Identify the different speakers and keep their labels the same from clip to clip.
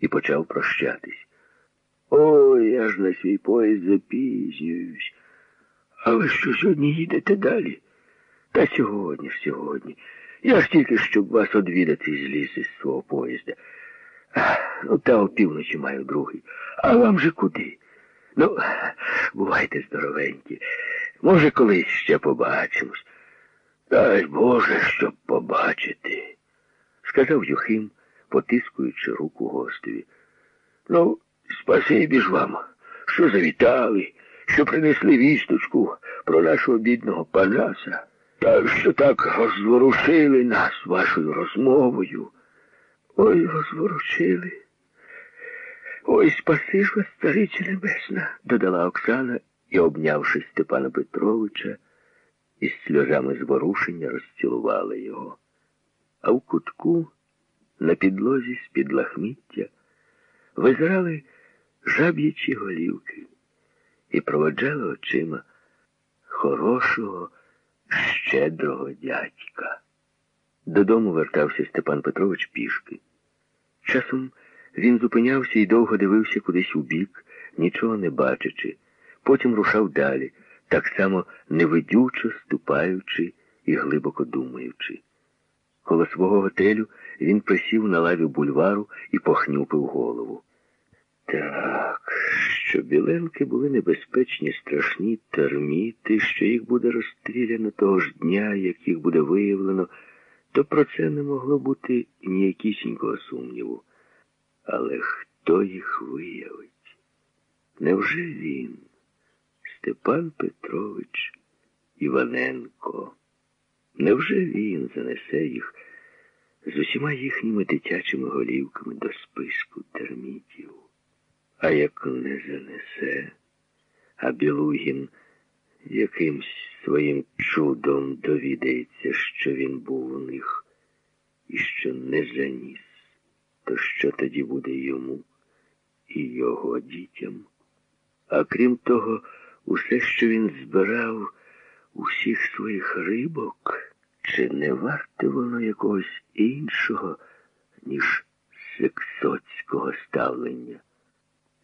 Speaker 1: і почав прощатись. Ой, я ж на свій поїзд запізнююсь. А ви що сьогодні їдете далі? Та сьогодні ж сьогодні. Я ж тільки щоб вас одвідати зліз із свого поїзда. Ну, та опівночі маю другий. А вам же куди? Ну, бувайте здоровенькі. Може, колись ще побачимось. Дай Боже, щоб побачити, сказав Юхим, потискуючи руку гостеві. Ну, спасибі ж вам, що завітали, що принесли вісточку про нашого бідного Панаса, та що так розворушили нас вашою розмовою. Ой, розворушили. Ой, спаси ж вас, Цариця Небесна, додала Оксана і, обнявши Степана Петровича, із сльозами зворушення розцілувала його. А в кутку, на підлозі з-під лахміття, визирали жаб'ячі голівки і проводжали очима хорошого, щедрого дядька. Додому вертався Степан Петрович пішки. Часом він зупинявся і довго дивився кудись у бік, нічого не бачачи, потім рушав далі, так само невидючо ступаючи і глибоко думаючи. Коло свого готелю він присів на лаві бульвару і похнюпив голову. Так, що біленки були небезпечні, страшні терміти, що їх буде розстріляно того ж дня, як їх буде виявлено, то про це не могло бути ніякісінького сумніву. Але хто їх виявить? Невже він, Степан Петрович Іваненко? Невже він занесе їх з усіма їхніми дитячими голівками до списку термітів? А як не занесе, а Білугін якимсь своїм чудом довідається, що він був у них і що не заніс, то що тоді буде йому і його дітям? А крім того, усе, що він збирав усіх своїх рибок, чи не варте воно якогось іншого, ніж сексоцького ставлення?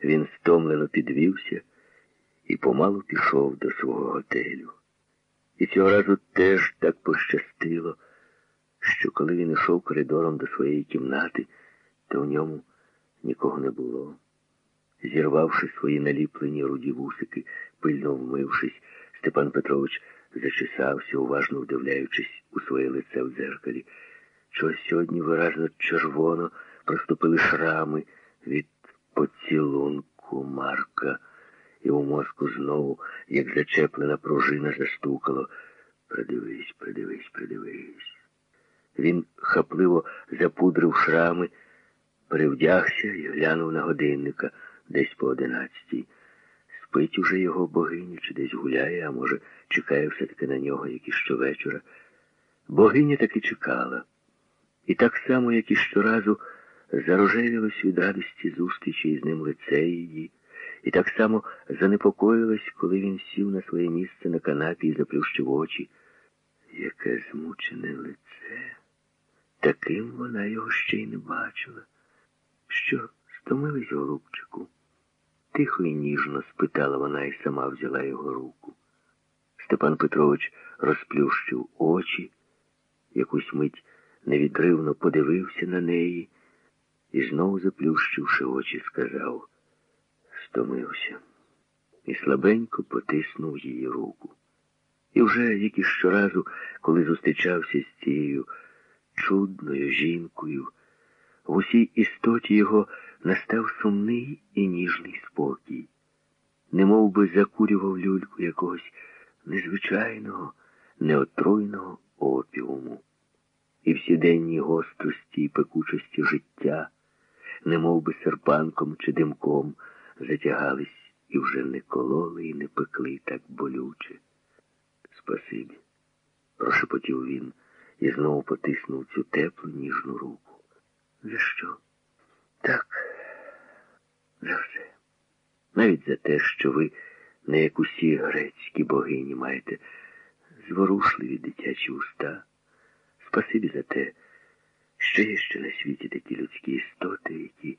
Speaker 1: Він стомлено підвівся і помалу пішов до свого готелю. І цього разу теж так пощастило, що коли він йшов коридором до своєї кімнати, то в ньому нікого не було. Зірвавши свої наліплені руді вусики, пильно вмившись, Степан Петрович зачесався, уважно вдивляючись у своє лице в дзеркалі. Чогось сьогодні виразно червоно проступили шрами від поцілунку Марка, і у мозку знову, як зачеплена пружина, застукало. Придивись, придивись, придивись. Він хапливо запудрив шрами, перевдягся і глянув на годинника десь по одинадцятій. Спить уже його богиня, чи десь гуляє, а може, чекає все-таки на нього, як і щовечора. Богиня таки чекала. І так само, як і щоразу, зарожевілось від радості зустрічі із ним лице її, і так само занепокоїлась, коли він сів на своє місце на канапі і заплющив очі. Яке змучене лице. Таким вона його ще й не бачила. Що, стомились, голубчику? Тихо і ніжно спитала вона і сама взяла його руку. Степан Петрович розплющив очі, якусь мить невідривно подивився на неї і знову заплющивши очі, сказав, стомився, і слабенько потиснув її руку. І вже, як і щоразу, коли зустрічався з цією чудною жінкою, в усій істоті його настав сумний і ніжний спокій, немов би закурював люльку якогось незвичайного, неотруйного опіуму. І всі денні гострості і пекучості життя, немов би серпанком чи димком, затягались і вже не кололи і не пекли так болюче. Спасибі, прошепотів він і знову потиснув цю теплу ніжну руку. За що? Так, за все. Навіть за те, що ви, не як усі грецькі богині, маєте зворушливі дитячі уста. Спасибі за те, що є ще на світі такі людські істоти, які